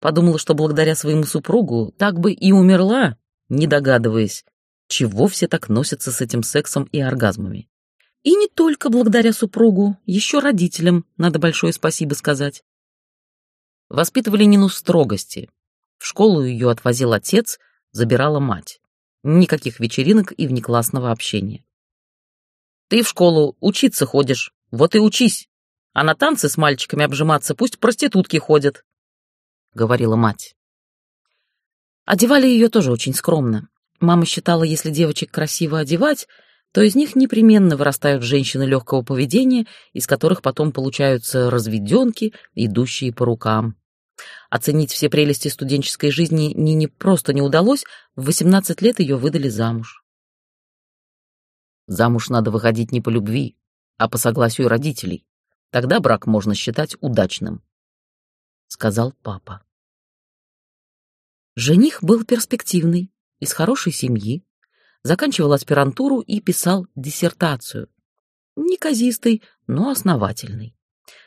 Подумала, что благодаря своему супругу так бы и умерла, не догадываясь, чего все так носятся с этим сексом и оргазмами. И не только благодаря супругу, еще родителям надо большое спасибо сказать. Воспитывали Нину строгости. В школу ее отвозил отец, забирала мать. Никаких вечеринок и внеклассного общения. Ты в школу учиться ходишь, вот и учись. А на танцы с мальчиками обжиматься пусть проститутки ходят, — говорила мать. Одевали ее тоже очень скромно. Мама считала, если девочек красиво одевать, то из них непременно вырастают женщины легкого поведения, из которых потом получаются разведенки, идущие по рукам. Оценить все прелести студенческой жизни Нине просто не удалось, в 18 лет ее выдали замуж. Замуж надо выходить не по любви, а по согласию родителей. Тогда брак можно считать удачным, — сказал папа. Жених был перспективный, из хорошей семьи, заканчивал аспирантуру и писал диссертацию. Неказистый, но основательный.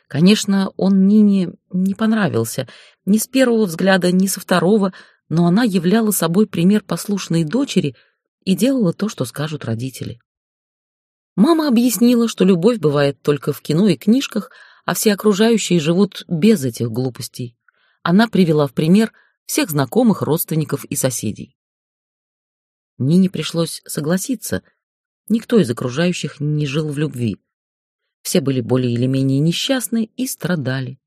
Конечно, он Нине не понравился, ни с первого взгляда, ни со второго, но она являла собой пример послушной дочери и делала то, что скажут родители. Мама объяснила, что любовь бывает только в кино и книжках, а все окружающие живут без этих глупостей. Она привела в пример всех знакомых, родственников и соседей. Нине пришлось согласиться. Никто из окружающих не жил в любви. Все были более или менее несчастны и страдали.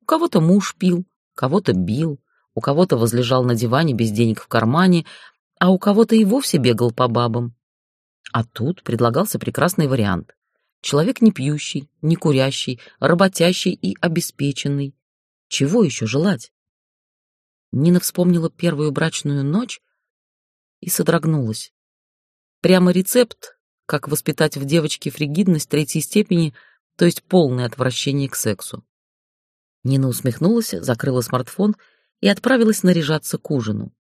У кого-то муж пил, кого-то бил, у кого-то возлежал на диване без денег в кармане, а у кого-то и вовсе бегал по бабам. А тут предлагался прекрасный вариант. Человек не пьющий, не курящий, работящий и обеспеченный. Чего еще желать? Нина вспомнила первую брачную ночь и содрогнулась. Прямо рецепт как воспитать в девочке фригидность третьей степени, то есть полное отвращение к сексу. Нина усмехнулась, закрыла смартфон и отправилась наряжаться к ужину.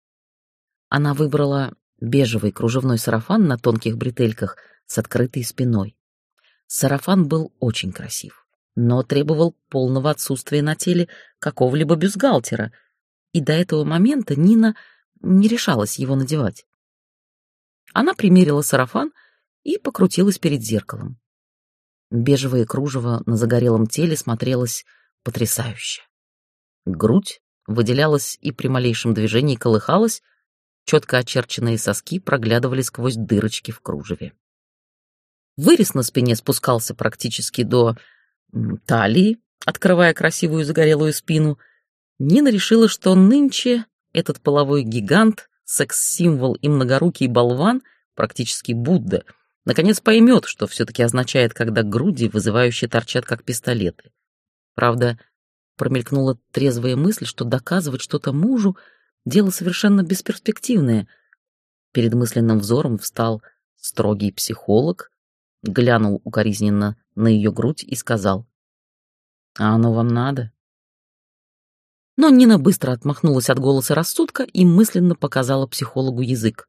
Она выбрала бежевый кружевной сарафан на тонких бретельках с открытой спиной. Сарафан был очень красив, но требовал полного отсутствия на теле какого-либо бюстгальтера, и до этого момента Нина не решалась его надевать. Она примерила сарафан — и покрутилась перед зеркалом. Бежевое кружево на загорелом теле смотрелось потрясающе. Грудь выделялась и при малейшем движении колыхалась, четко очерченные соски проглядывали сквозь дырочки в кружеве. Вырез на спине спускался практически до талии, открывая красивую загорелую спину. Нина решила, что нынче этот половой гигант, секс-символ и многорукий болван, практически Будда — наконец поймет, что все-таки означает, когда груди вызывающе торчат, как пистолеты. Правда, промелькнула трезвая мысль, что доказывать что-то мужу — дело совершенно бесперспективное. Перед мысленным взором встал строгий психолог, глянул укоризненно на ее грудь и сказал, «А оно вам надо?» Но Нина быстро отмахнулась от голоса рассудка и мысленно показала психологу язык.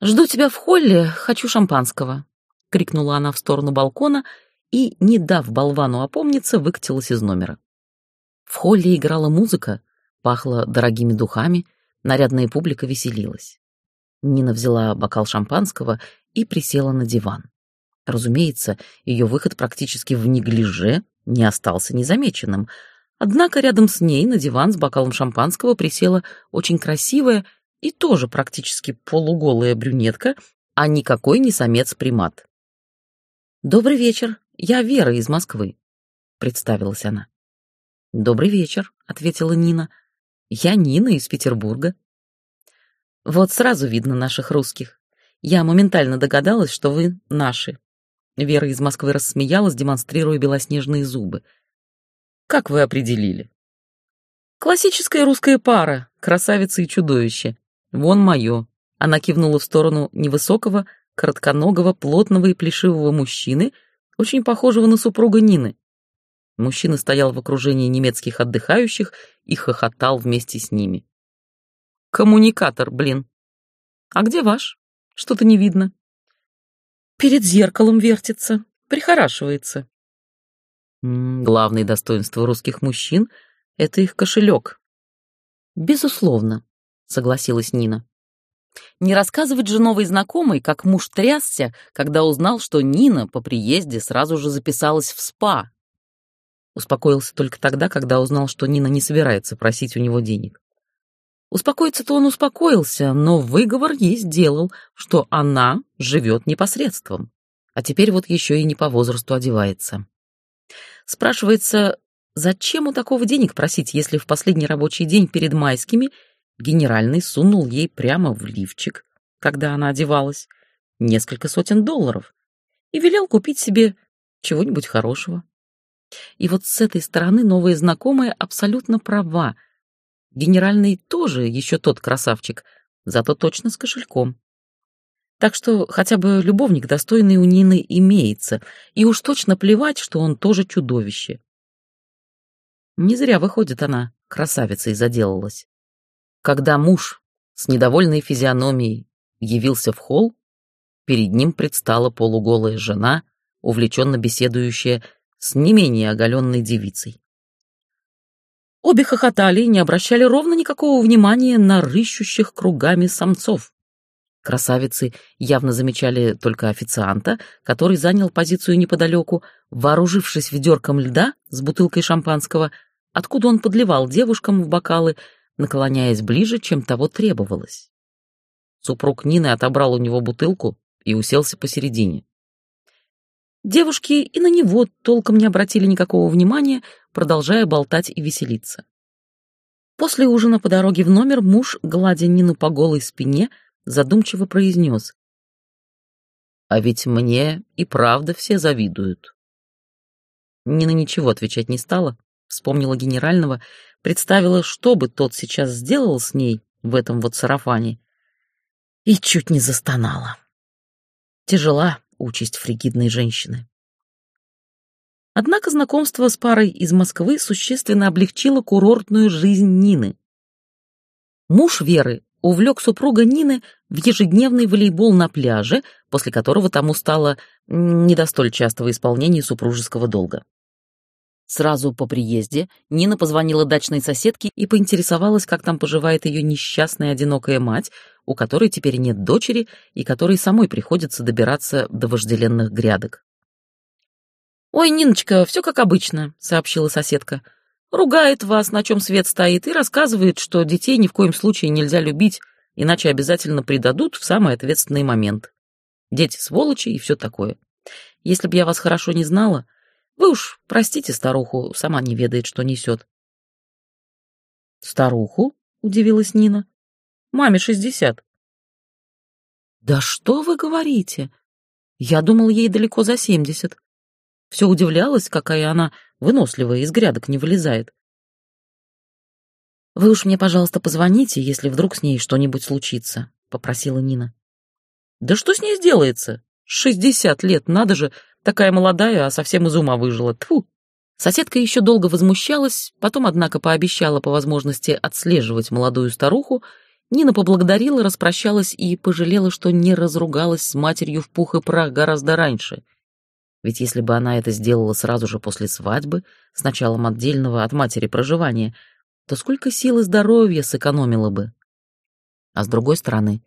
«Жду тебя в холле, хочу шампанского», — крикнула она в сторону балкона и, не дав болвану опомниться, выкатилась из номера. В холле играла музыка, пахло дорогими духами, нарядная публика веселилась. Нина взяла бокал шампанского и присела на диван. Разумеется, ее выход практически в неглиже не остался незамеченным. Однако рядом с ней на диван с бокалом шампанского присела очень красивая и тоже практически полуголая брюнетка, а никакой не самец-примат. «Добрый вечер, я Вера из Москвы», — представилась она. «Добрый вечер», — ответила Нина. «Я Нина из Петербурга». «Вот сразу видно наших русских. Я моментально догадалась, что вы наши». Вера из Москвы рассмеялась, демонстрируя белоснежные зубы. «Как вы определили?» «Классическая русская пара, красавица и чудовище. Вон мое». Она кивнула в сторону невысокого, коротконогого, плотного и плешивого мужчины, очень похожего на супруга Нины. Мужчина стоял в окружении немецких отдыхающих и хохотал вместе с ними. «Коммуникатор, блин. А где ваш? Что-то не видно». «Перед зеркалом вертится, прихорашивается». Главное достоинство русских мужчин — это их кошелек. «Безусловно», — согласилась Нина. Не рассказывать же новой знакомой, как муж трясся, когда узнал, что Нина по приезде сразу же записалась в СПА. Успокоился только тогда, когда узнал, что Нина не собирается просить у него денег. Успокоиться-то он успокоился, но выговор ей сделал, что она живет непосредством. А теперь вот еще и не по возрасту одевается. Спрашивается, зачем у такого денег просить, если в последний рабочий день перед майскими Генеральный сунул ей прямо в лифчик, когда она одевалась, несколько сотен долларов и велел купить себе чего-нибудь хорошего. И вот с этой стороны новая знакомая абсолютно права. Генеральный тоже еще тот красавчик, зато точно с кошельком. Так что хотя бы любовник достойный у Нины имеется, и уж точно плевать, что он тоже чудовище. Не зря, выходит, она красавицей заделалась. Когда муж с недовольной физиономией явился в холл, перед ним предстала полуголая жена, увлеченно беседующая с не менее оголенной девицей. Обе хохотали и не обращали ровно никакого внимания на рыщущих кругами самцов. Красавицы явно замечали только официанта, который занял позицию неподалеку, вооружившись ведерком льда с бутылкой шампанского, откуда он подливал девушкам в бокалы наклоняясь ближе, чем того требовалось. Супруг Нины отобрал у него бутылку и уселся посередине. Девушки и на него толком не обратили никакого внимания, продолжая болтать и веселиться. После ужина по дороге в номер муж, гладя Нину по голой спине, задумчиво произнес. «А ведь мне и правда все завидуют». Нина ничего отвечать не стала, вспомнила генерального представила, что бы тот сейчас сделал с ней в этом вот сарафане, и чуть не застонала. Тяжела участь фригидной женщины. Однако знакомство с парой из Москвы существенно облегчило курортную жизнь Нины. Муж Веры увлек супруга Нины в ежедневный волейбол на пляже, после которого тому стало не до столь частого исполнения супружеского долга. Сразу по приезде Нина позвонила дачной соседке и поинтересовалась, как там поживает ее несчастная одинокая мать, у которой теперь нет дочери и которой самой приходится добираться до вожделенных грядок. «Ой, Ниночка, все как обычно», — сообщила соседка. «Ругает вас, на чем свет стоит, и рассказывает, что детей ни в коем случае нельзя любить, иначе обязательно предадут в самый ответственный момент. Дети сволочи и все такое. Если бы я вас хорошо не знала, вы уж простите старуху, сама не ведает, что несет. Старуху? удивилась Нина. Маме шестьдесят. Да что вы говорите? Я думал, ей далеко за семьдесят. Все удивлялась, какая она выносливая, из грядок не вылезает. «Вы уж мне, пожалуйста, позвоните, если вдруг с ней что-нибудь случится», — попросила Нина. «Да что с ней сделается? Шестьдесят лет, надо же, Такая молодая, а совсем из ума выжила. Тьфу. Соседка еще долго возмущалась, потом, однако, пообещала по возможности отслеживать молодую старуху. Нина поблагодарила, распрощалась и пожалела, что не разругалась с матерью в пух и прах гораздо раньше. Ведь если бы она это сделала сразу же после свадьбы, с началом отдельного от матери проживания, то сколько сил и здоровья сэкономила бы. А с другой стороны,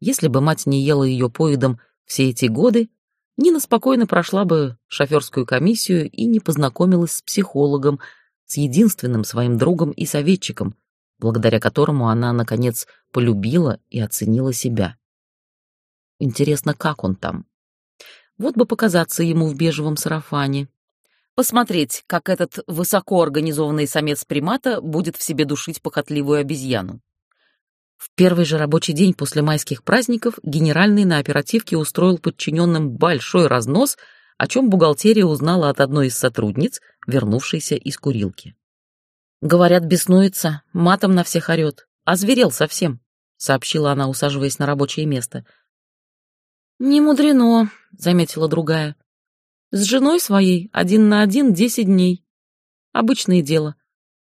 Если бы мать не ела ее поедом все эти годы, Нина спокойно прошла бы шоферскую комиссию и не познакомилась с психологом, с единственным своим другом и советчиком, благодаря которому она, наконец, полюбила и оценила себя. Интересно, как он там? Вот бы показаться ему в бежевом сарафане. Посмотреть, как этот высокоорганизованный самец примата будет в себе душить похотливую обезьяну. В первый же рабочий день после майских праздников генеральный на оперативке устроил подчиненным большой разнос, о чем бухгалтерия узнала от одной из сотрудниц, вернувшейся из курилки. «Говорят, беснуется, матом на всех орет, озверел совсем», — сообщила она, усаживаясь на рабочее место. «Не мудрено», — заметила другая. «С женой своей один на один десять дней. Обычное дело.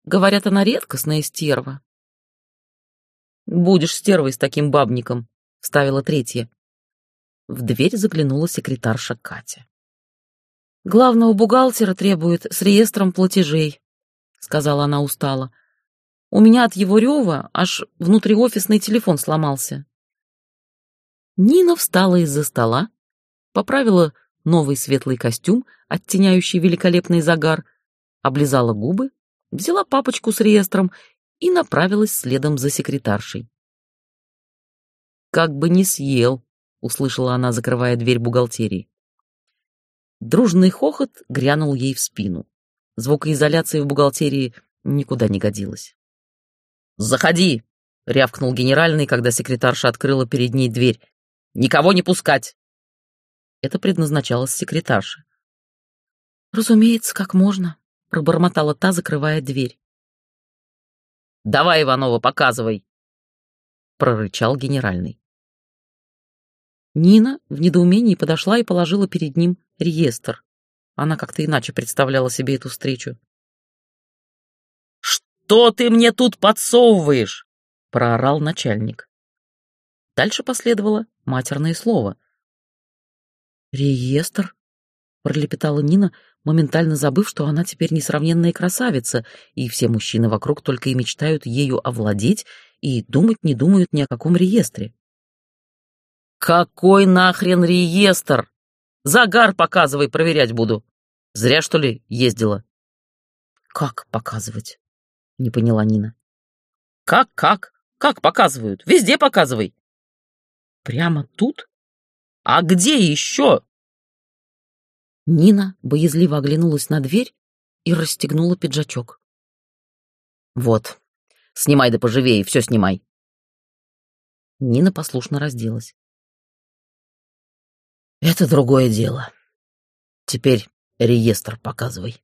Говорят, она редкостная стерва». «Будешь стервой с таким бабником», — вставила третья. В дверь заглянула секретарша Катя. «Главного бухгалтера требует с реестром платежей», — сказала она устало. «У меня от его рева аж внутриофисный телефон сломался. Нина встала из-за стола, поправила новый светлый костюм, оттеняющий великолепный загар, облизала губы, взяла папочку с реестром и направилась следом за секретаршей. «Как бы не съел», — услышала она, закрывая дверь бухгалтерии. Дружный хохот грянул ей в спину. Звукоизоляция в бухгалтерии никуда не годилась. «Заходи!» — рявкнул генеральный, когда секретарша открыла перед ней дверь. Никого не пускать!» Это предназначалось секретарше. «Разумеется, как можно», — пробормотала та, закрывая дверь. «Давай, Иванова, показывай!» — прорычал генеральный. Нина в недоумении подошла и положила перед ним реестр. Она как-то иначе представляла себе эту встречу. «Что ты мне тут подсовываешь?» — проорал начальник. Дальше последовало матерное слово. «Реестр?» — пролепетала Нина, моментально забыв, что она теперь несравненная красавица, и все мужчины вокруг только и мечтают ею овладеть и думать не думают ни о каком реестре. «Какой нахрен реестр? Загар показывай, проверять буду. Зря, что ли, ездила?» «Как показывать?» — не поняла Нина. «Как-как? Как показывают? Везде показывай. Прямо тут? А где еще? Нина боязливо оглянулась на дверь и расстегнула пиджачок. Вот, снимай да поживее, все снимай. Нина послушно разделась. Это другое дело. Теперь реестр показывай.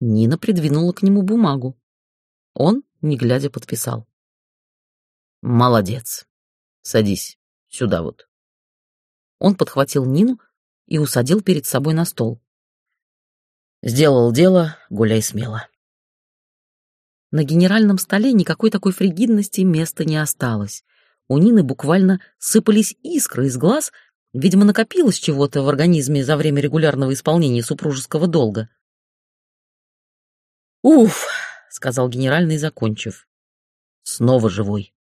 Нина придвинула к нему бумагу. Он, не глядя, подписал. Молодец. Садись, сюда вот. Он подхватил Нину и усадил перед собой на стол. Сделал дело, гуляй смело. На генеральном столе никакой такой фригидности места не осталось. У Нины буквально сыпались искры из глаз, видимо, накопилось чего-то в организме за время регулярного исполнения супружеского долга. «Уф!» — сказал генеральный, закончив. «Снова живой».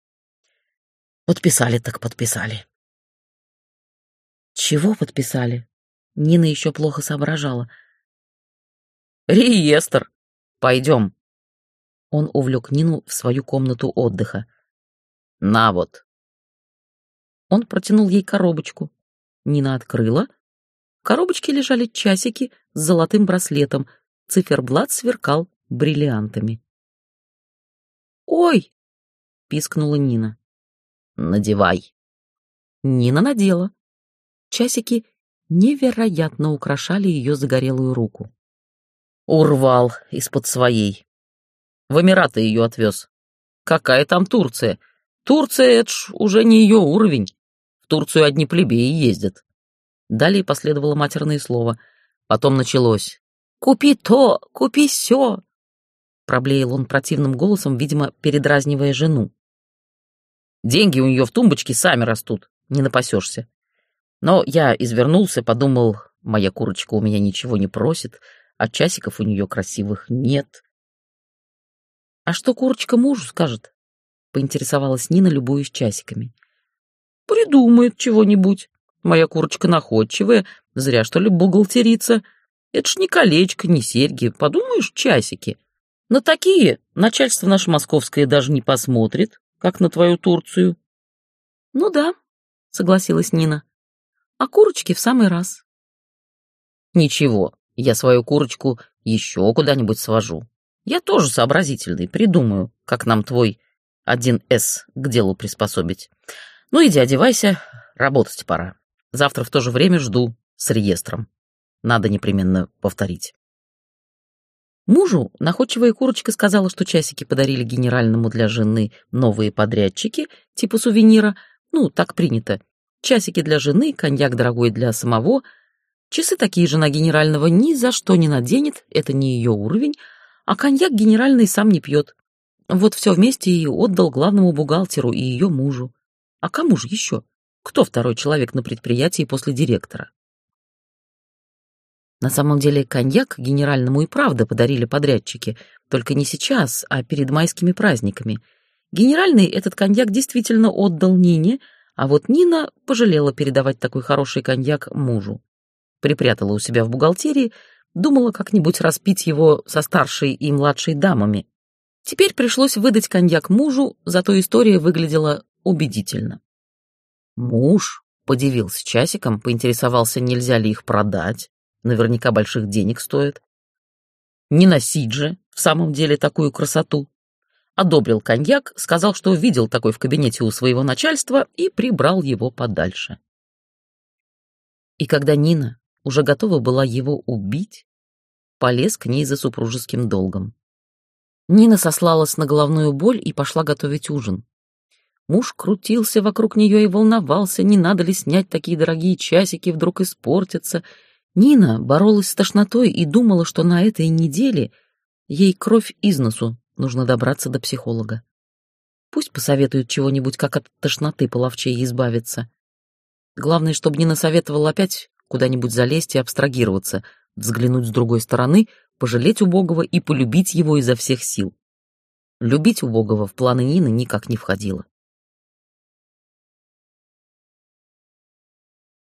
Подписали так подписали. Чего подписали? Нина еще плохо соображала. Реестр. Пойдем. Он увлек Нину в свою комнату отдыха. На вот. Он протянул ей коробочку. Нина открыла. В коробочке лежали часики с золотым браслетом. Циферблат сверкал бриллиантами. «Ой!» — пискнула Нина. Надевай. Нина надела. Часики невероятно украшали ее загорелую руку. Урвал из-под своей. В Эмираты ее отвез. Какая там Турция? Турция — это ж уже не ее уровень. В Турцию одни плебеи ездят. Далее последовало матерное слово. Потом началось. «Купи то, купи сё!» Проблеял он противным голосом, видимо, передразнивая жену. Деньги у нее в тумбочке сами растут, не напасешься. Но я извернулся, подумал, моя курочка у меня ничего не просит, а часиков у нее красивых нет. «А что курочка мужу скажет?» — поинтересовалась Нина, любуясь часиками. Придумает чего-нибудь. Моя курочка находчивая, зря что ли бухгалтерица. Это ж не колечко, не серьги, подумаешь, часики. На такие начальство наше московское даже не посмотрит, как на твою Турцию. Ну да, согласилась Нина. А курочки в самый раз. Ничего, я свою курочку еще куда-нибудь свожу. Я тоже сообразительный, придумаю, как нам твой 1С к делу приспособить. Ну иди одевайся, работать пора. Завтра в то же время жду с реестром. Надо непременно повторить. Мужу находчивая курочка сказала, что часики подарили генеральному для жены новые подрядчики, типа сувенира. Ну, так принято. Часики для жены, коньяк дорогой для самого. Часы такие жена генерального ни за что не наденет, это не ее уровень, а коньяк генеральный сам не пьет. Вот все вместе и отдал главному бухгалтеру и ее мужу. А кому же еще? Кто второй человек на предприятии после директора? На самом деле коньяк генеральному и правда подарили подрядчики, только не сейчас, а перед майскими праздниками. Генеральный этот коньяк действительно отдал Нине, а вот Нина пожалела передавать такой хороший коньяк мужу. Припрятала у себя в бухгалтерии, думала как-нибудь распить его со старшей и младшей дамами. Теперь пришлось выдать коньяк мужу, зато история выглядела убедительно. Муж подивился часиком, поинтересовался, нельзя ли их продать. Наверняка больших денег стоит. Не носить же в самом деле такую красоту одобрил коньяк, сказал, что видел такой в кабинете у своего начальства и прибрал его подальше. И когда Нина уже готова была его убить, полез к ней за супружеским долгом. Нина сослалась на головную боль и пошла готовить ужин. Муж крутился вокруг нее и волновался, не надо ли снять такие дорогие часики, вдруг испортятся. Нина боролась с тошнотой и думала, что на этой неделе ей кровь из носу Нужно добраться до психолога. Пусть посоветуют чего-нибудь, как от тошноты половчей избавиться. Главное, чтобы не насоветовал опять куда-нибудь залезть и абстрагироваться, взглянуть с другой стороны, пожалеть убогого и полюбить его изо всех сил. Любить убогого в планы Нины никак не входило.